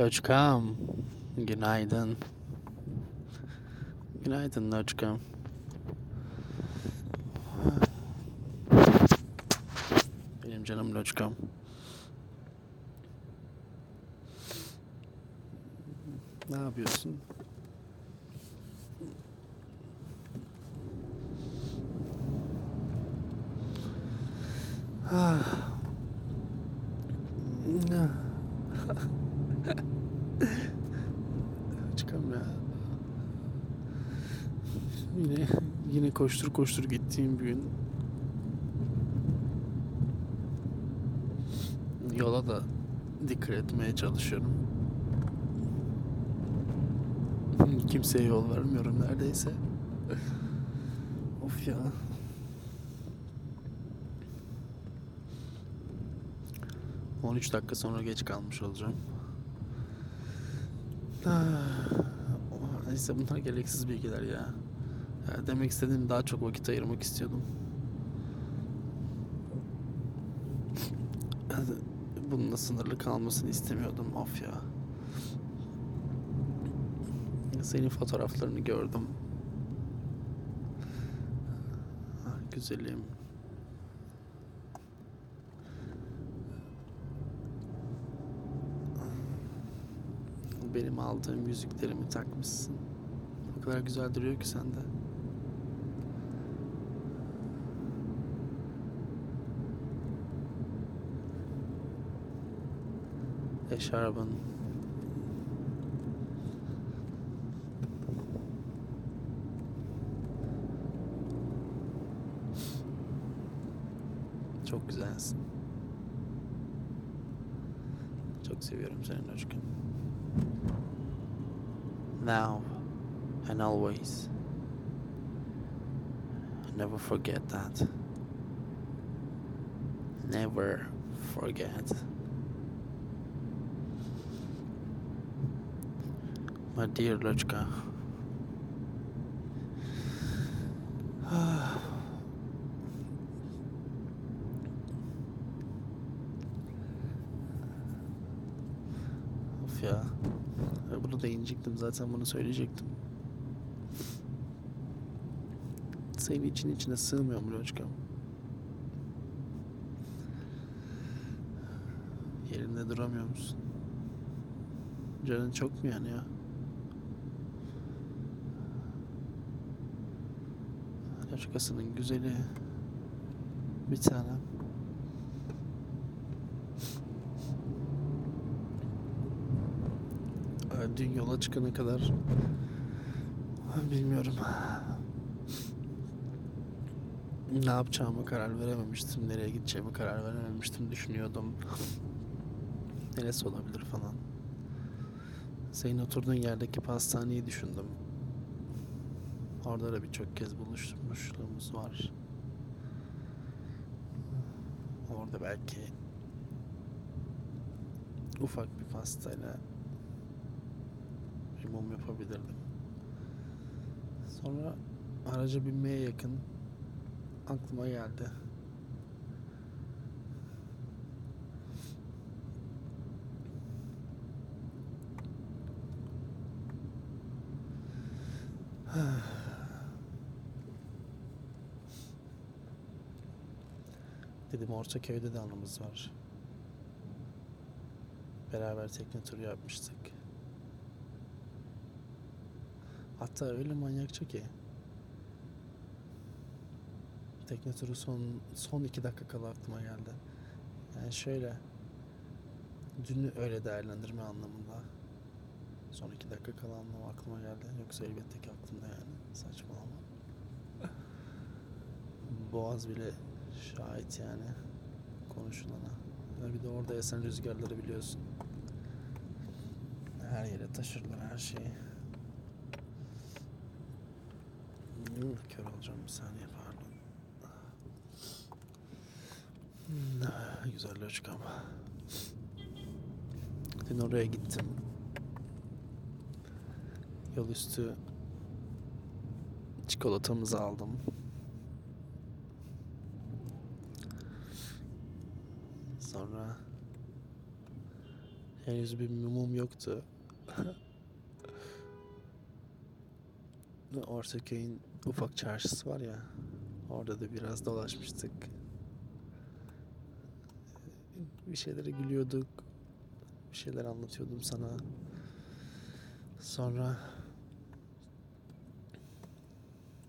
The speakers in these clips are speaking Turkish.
Loçkam. Günaydın. Günaydın Loçkam. Benim canım Loçkam. Ne yapıyorsun? Ah. Çıkam ya. Yine yine koştur koştur gittiğim bir gün. Yola da dikkat etmeye çalışıyorum. Kimseye yol vermiyorum neredeyse. of ya. On üç dakika sonra geç kalmış olacağım. Ah, Neyse bunlar gereksiz bilgiler ya. Ya. Demek istediğim daha çok vakit ayırmak istiyordum. Bununla sınırlı kalmasını istemiyordum of ya. Senin fotoğraflarını gördüm. Güzelim. Benim aldığım yüzüklerimi takmışsın. O kadar güzel duruyor ki sende. Eşarbın. Çok güzelsin. Çok seviyorum seni Loşkun. Now and always. Never forget that. Never forget. My dear Lochka. of ya. Bunu değinecektim zaten bunu söyleyecektim. Senin için içine sığmıyor mu Loçkam? Yerinde duramıyor musun? Canın çok mu yanıyor? Loçkasının güzeli bir tanem. Ee, Dün yola çıkana kadar bilmiyorum. Ne yapacağımı karar verememiştim. Nereye gideceğimi karar verememiştim. Düşünüyordum. Neresi olabilir falan. Senin oturduğun yerdeki pastaneyi düşündüm. Orada da birçok kez buluşmuşluğumuz var. Orada belki ufak bir pastayla bir mum yapabilirdim. Sonra araca binmeye yakın aklıma geldi. Dedim Ortaköy'de de anımız var. Beraber tekne turu yapmıştık. Hatta öyle manyakça ki. Tekne turu son son iki dakika kala aklıma geldi. Yani şöyle. Dünü öyle değerlendirme anlamında. Son iki dakika kala anlamı aklıma geldi. Yoksa elbette ki aklımda yani. Saçmalama. Boğaz bile şahit yani konuşulana. Bir de orada esen rüzgarları biliyorsun. Her yere taşırlar her şeyi. Hmm, kör olacağım bir saniye pardon. Hmm, Güzel loçka ama. Dün oraya gittim. Yol üstü çikolatamızı aldım. Sonra Henüz bir mumum yoktu. Ortaköy'ün ufak çarşısı var ya. Orada da biraz dolaşmıştık. Bir şeylere gülüyorduk. Bir şeyler anlatıyordum sana. Sonra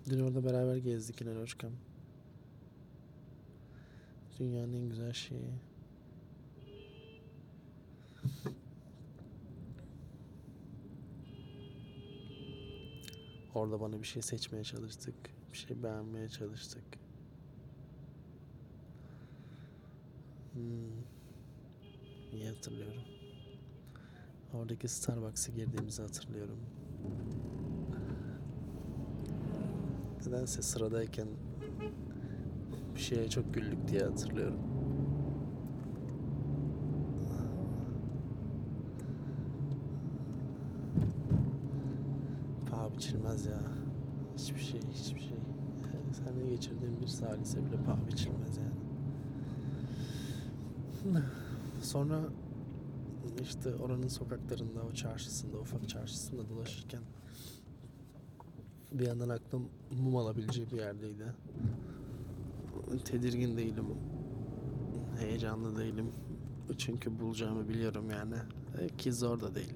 dün orada beraber gezdik yine Loşkam. Dünyanın en güzel şeyi. Orada bana bir şey seçmeye çalıştık. Bir şey beğenmeye çalıştık. Hmm. İyi hatırlıyorum. Oradaki Starbucks'a girdiğimizi hatırlıyorum. Nedense sıradayken bir şeye çok güldük diye hatırlıyorum. Paha biçilmez ya. Hiçbir şey, hiçbir şey. Yani seninle geçirdiğim bir salise bile paha biçilmez yani. Sonra işte oranın sokaklarında, o çarşısında, ufak çarşısında dolaşırken bir yandan aklım mum alabileceği bir yerdeydi. Tedirgin değilim. Heyecanlı değilim. Çünkü bulacağımı biliyorum yani. Ki zor da değil.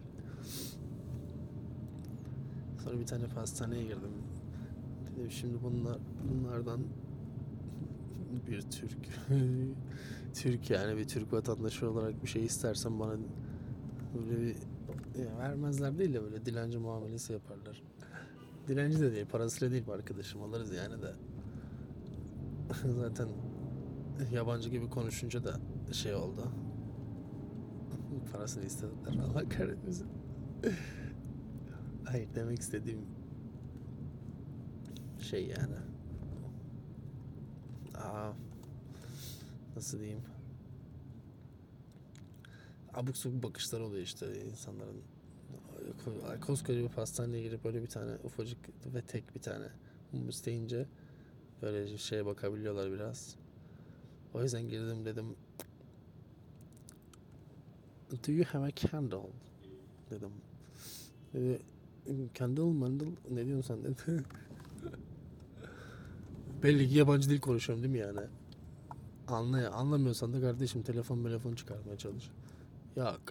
Sonra bir tane pastaneye girdim. Dedim şimdi bunlar bunlardan bir Türk Türk yani bir Türk vatandaşı olarak bir şey istersen bana böyle bir ya vermezler değil de böyle dilenci muamelesi yaparlar. Dilenci de değil, parasıyla değil arkadaşım alırız yani de. Zaten yabancı gibi konuşunca da şey oldu. Parasını istediler. Allah kahretmesin. Hayır demek istediğim şey yani. Aa, nasıl diyeyim? Abuk subuk bakışlar oluyor işte insanların. Ko- Koskoca bir pastaneye girip böyle bir tane ufacık ve tek bir tane mum isteyince böyle şeye bakabiliyorlar biraz. O yüzden girdim dedim Do you have a candle? Dedim. Dedi, candle mandle ne diyorsun sen dedi. Belli ki yabancı dil konuşuyorum değil mi yani? Anlay anlamıyorsan da kardeşim telefon telefon çıkarmaya çalış. Yok.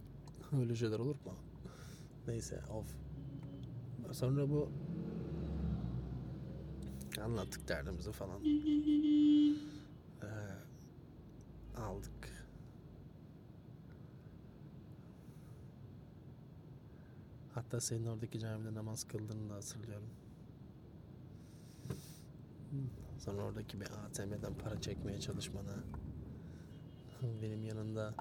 Öyle şeyler olur mu? Neyse of. Sonra bu anlattık derdimizi falan. Ee, aldık. Hatta senin oradaki camide namaz kıldığını da hatırlıyorum. Sonra oradaki bir ATM'den para çekmeye çalışmana. Benim yanında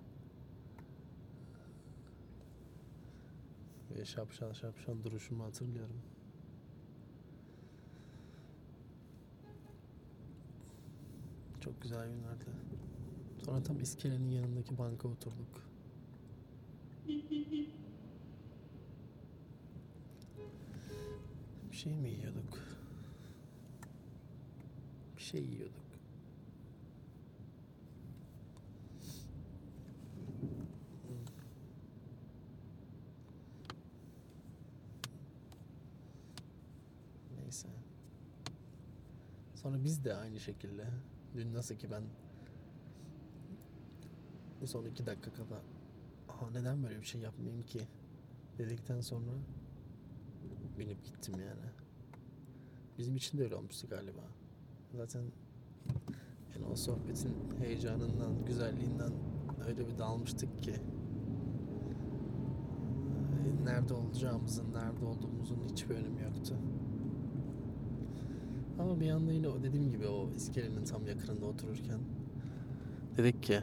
ve şapşal şapşal duruşumu hatırlıyorum. Çok güzel günlerdi. Sonra tam iskelenin yanındaki banka oturduk. Şey mi yiyorduk? Bir şey yiyorduk. Neyse. Sonra biz de aynı şekilde dün nasıl ki ben son iki dakika kala Aa, neden böyle bir şey yapmayayım ki dedikten sonra binip gittim yani. Bizim için de öyle olmuştu galiba. Zaten yani o sohbetin heyecanından, güzelliğinden öyle bir dalmıştık ki e, nerede olacağımızın, nerede olduğumuzun hiçbir önemi yoktu. Ama bir anda yine o dediğim gibi o iskelenin tam yakınında otururken dedik ki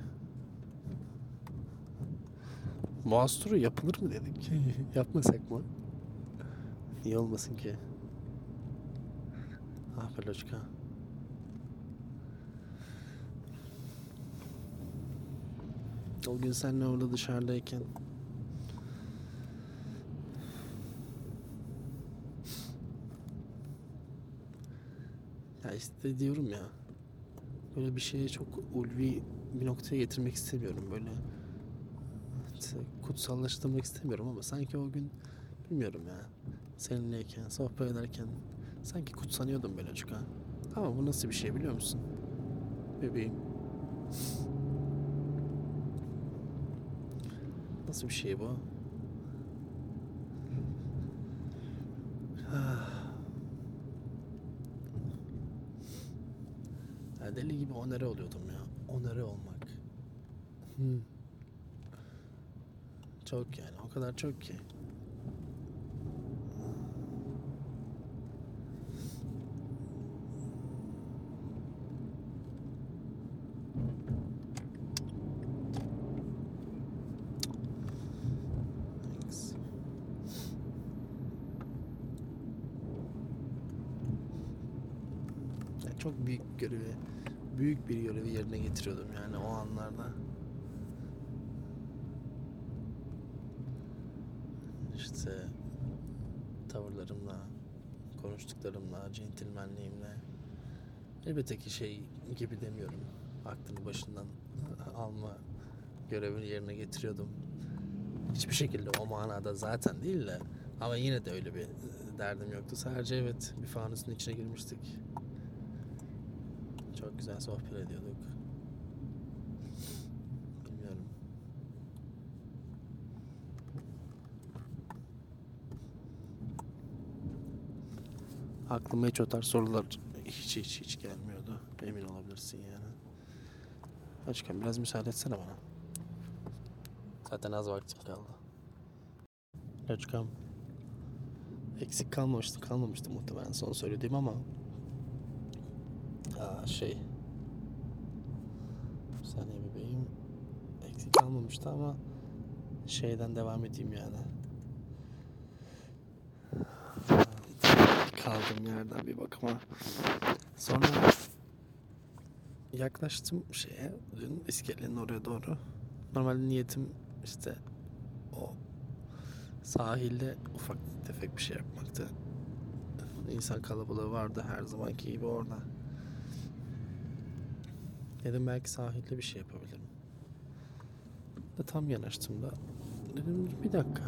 Boğaz turu yapılır mı dedik. Yapmasak mı? Niye olmasın ki? Ah be loçka. O gün seninle orada dışarıdayken Ya işte diyorum ya böyle bir şeye çok ulvi bir noktaya getirmek istemiyorum böyle kutsallaştırmak istemiyorum ama sanki o gün bilmiyorum ya. Seninleyken, sohbet ederken sanki kutsanıyordum ben çocuk ha. Ama bu nasıl bir şey biliyor musun? Bebeğim. Nasıl bir şey bu? Ah. Ya deli gibi onere oluyordum ya. Onere olmak. Hmm. Çok yani o kadar çok ki. Thanks. Ya çok büyük görevi, büyük bir görevi yerine getiriyordum yani o anlarda. İşte tavırlarımla, konuştuklarımla, centilmenliğimle. Elbette ki şey gibi demiyorum. Aklını başından alma görevini yerine getiriyordum. Hiçbir şekilde o manada zaten değil de ama yine de öyle bir derdim yoktu. Sadece evet bir fanusun içine girmiştik. Çok güzel sohbet ediyorduk. Bilmiyorum. Aklıma hiç o tarz sorular hiç hiç hiç gelmiyordu. Emin olabilirsin yani. Açken biraz müsaade etsene bana. Zaten az vaktim kaldı. Açkam. Eksik kalmamıştı, kalmamıştı muhtemelen son söylediğim ama Aa, şey. Bir saniye bebeğim. Eksik kalmamıştı ama şeyden devam edeyim yani. Kaldığım yerden bir bakıma sonra yaklaştım şeye dün iskelenin oraya doğru. Normalde niyetim işte o sahilde ufak tefek bir şey yapmaktı. İnsan kalabalığı vardı her zamanki gibi orada Dedim belki sahilde bir şey yapabilirim. Da tam yanaştım da dedim bir dakika.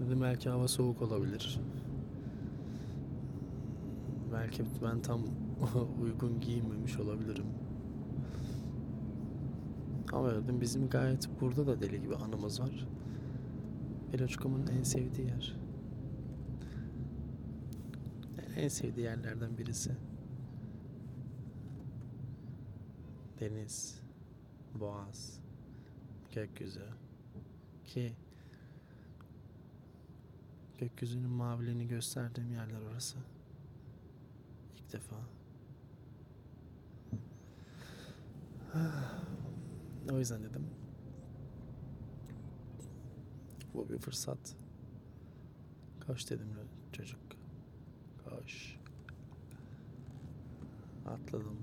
Dedim belki hava soğuk olabilir. Belki ben tam uygun giyinmemiş olabilirim. Ama dedim bizim gayet burada da deli gibi anımız var. Beloçkam'ın en sevdiği yer. En sevdiği yerlerden birisi. Deniz, boğaz, gökyüzü. Ki gökyüzünün maviliğini gösterdiğim yerler orası. İlk defa. O yüzden dedim. Bu bir fırsat. Koş dedim çocuk. Koş. Atladım.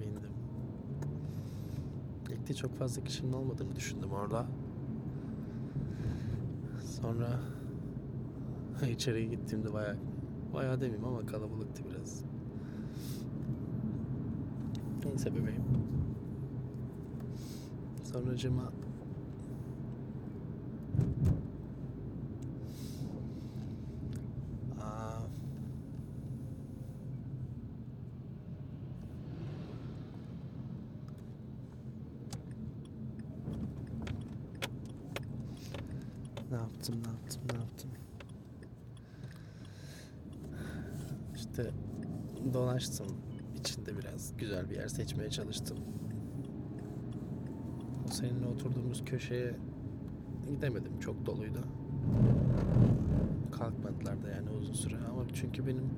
Bindim. İlk de çok fazla kişinin olmadığını düşündüm orada. Sonra içeriye gittiğimde bayağı bayağı demeyeyim ama kalabalıktı biraz. Neyse bebeğim. Sonra cama Aa, Ne yaptım, ne yaptım, ne yaptım? İşte dolaştım. içinde biraz güzel bir yer seçmeye çalıştım. O seninle oturduğumuz köşeye gidemedim. Çok doluydu. Kalkmadılar da yani uzun süre. Ama çünkü benim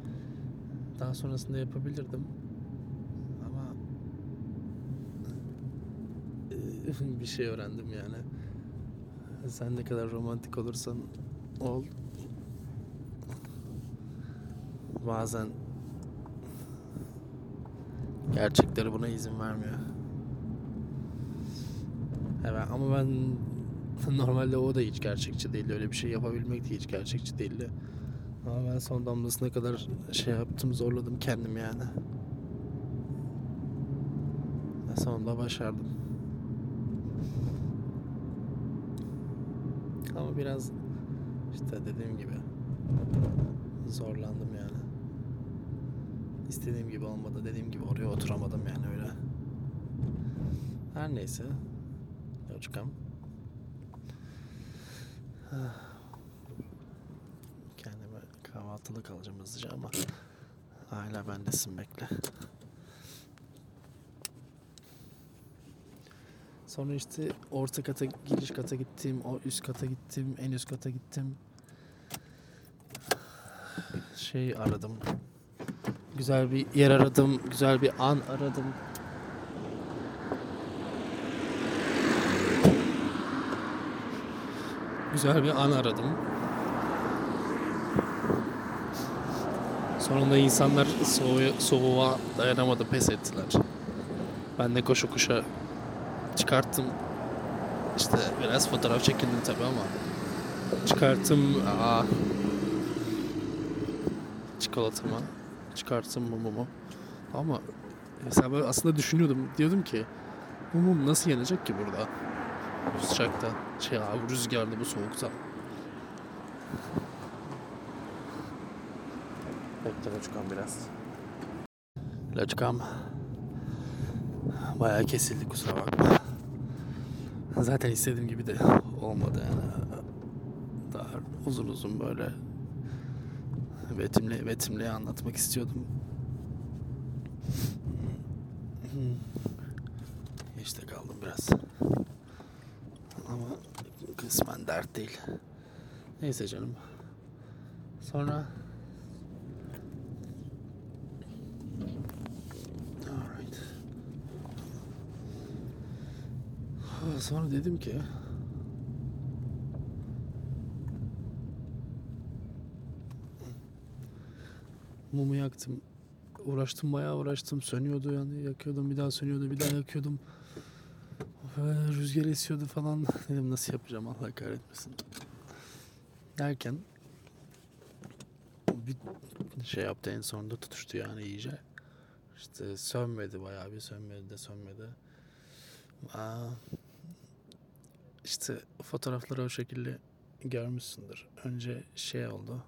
daha sonrasında yapabilirdim. Ama bir şey öğrendim yani. Sen ne kadar romantik olursan ol. Bazen gerçekleri buna izin vermiyor. Evet ama ben normalde o da hiç gerçekçi değildi. Öyle bir şey yapabilmek de hiç gerçekçi değildi. Ama ben son damlasına kadar şey yaptım zorladım kendim yani. Sonunda başardım. Ama biraz işte dediğim gibi zorlandım yani. İstediğim gibi olmadı. Dediğim gibi oraya oturamadım yani öyle. Her neyse. Yolcukam. Kendime kahvaltılık alacağım hızlıca ama hala bendesin bekle. Sonra işte orta kata, giriş kata gittim, o üst kata gittim, en üst kata gittim. Şey aradım. Güzel bir yer aradım, güzel bir an aradım. Güzel bir an aradım. Sonunda insanlar soğuğa, soğuğa dayanamadı, pes ettiler. Ben de koşu kuşa çıkarttım. İşte biraz fotoğraf çekindim tabii ama çıkarttım aa, çikolatamı, çıkarttım mumumu. Ama mesela ben aslında düşünüyordum. Diyordum ki bu mum nasıl yanacak ki burada? Bu sıcakta, şey abi rüzgarda bu soğukta. Bekle Loçkam biraz. Loçkam. Bayağı kesildi kusura bakma. Zaten istediğim gibi de olmadı yani. Daha uzun uzun böyle betimle betimle anlatmak istiyordum. İşte kaldım biraz. Ama kısmen dert değil. Neyse canım. Sonra. Sonra dedim ki mumu yaktım. Uğraştım bayağı uğraştım. Sönüyordu yani yakıyordum bir daha sönüyordu bir daha yakıyordum. Böyle rüzgar esiyordu falan. Dedim nasıl yapacağım Allah kahretmesin. Derken bir şey yaptı en sonunda tutuştu yani iyice. İşte sönmedi bayağı bir sönmedi de sönmedi. Aa, işte fotoğrafları o şekilde görmüşsündür. Önce şey oldu.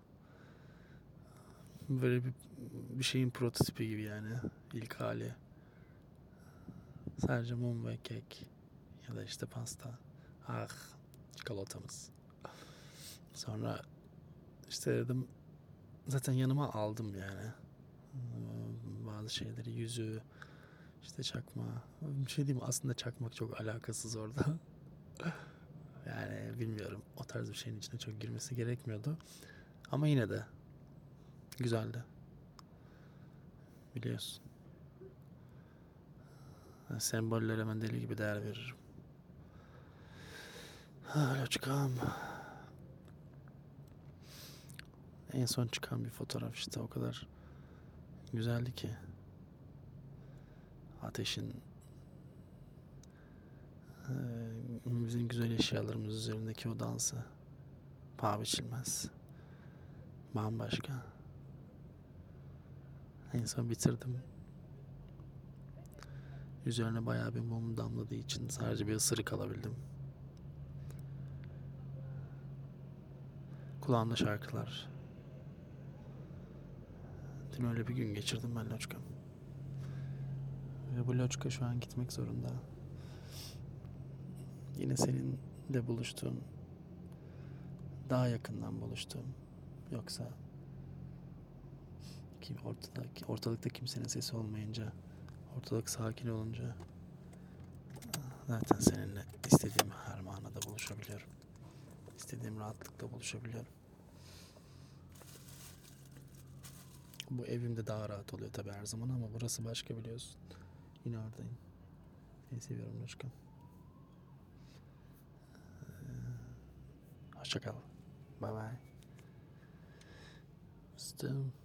Böyle bir, bir şeyin prototipi gibi yani ilk hali. Sadece mum ve kek ya da işte pasta. Ah çikolatamız. Sonra işte dedim zaten yanıma aldım yani. Bazı şeyleri yüzü işte çakma. Bir şey diyeyim aslında çakmak çok alakasız orada. yani bilmiyorum o tarz bir şeyin içine çok girmesi gerekmiyordu. Ama yine de güzeldi. Biliyorsun. Sembollere ben deli gibi değer veririm. Hala çıkan. En son çıkan bir fotoğraf işte o kadar güzeldi ki. Ateşin bizim güzel eşyalarımız üzerindeki o dansı paha biçilmez. Bambaşka. En son bitirdim. Üzerine bayağı bir mum damladığı için sadece bir ısırık alabildim. Kulağımda şarkılar. Dün öyle bir gün geçirdim ben Loçka'm. Ve bu Loçka şu an gitmek zorunda. Yine seninle buluştuğum, daha yakından buluştuğum. Yoksa kim ortada, ortalıkta kimsenin sesi olmayınca, ortalık sakin olunca zaten seninle istediğim her manada buluşabiliyorum. İstediğim rahatlıkla buluşabiliyorum. Bu evimde daha rahat oluyor tabii her zaman ama burası başka biliyorsun. Yine oradayım. Seni seviyorum Loşkam. Hoşça kal. Bye bye. Still.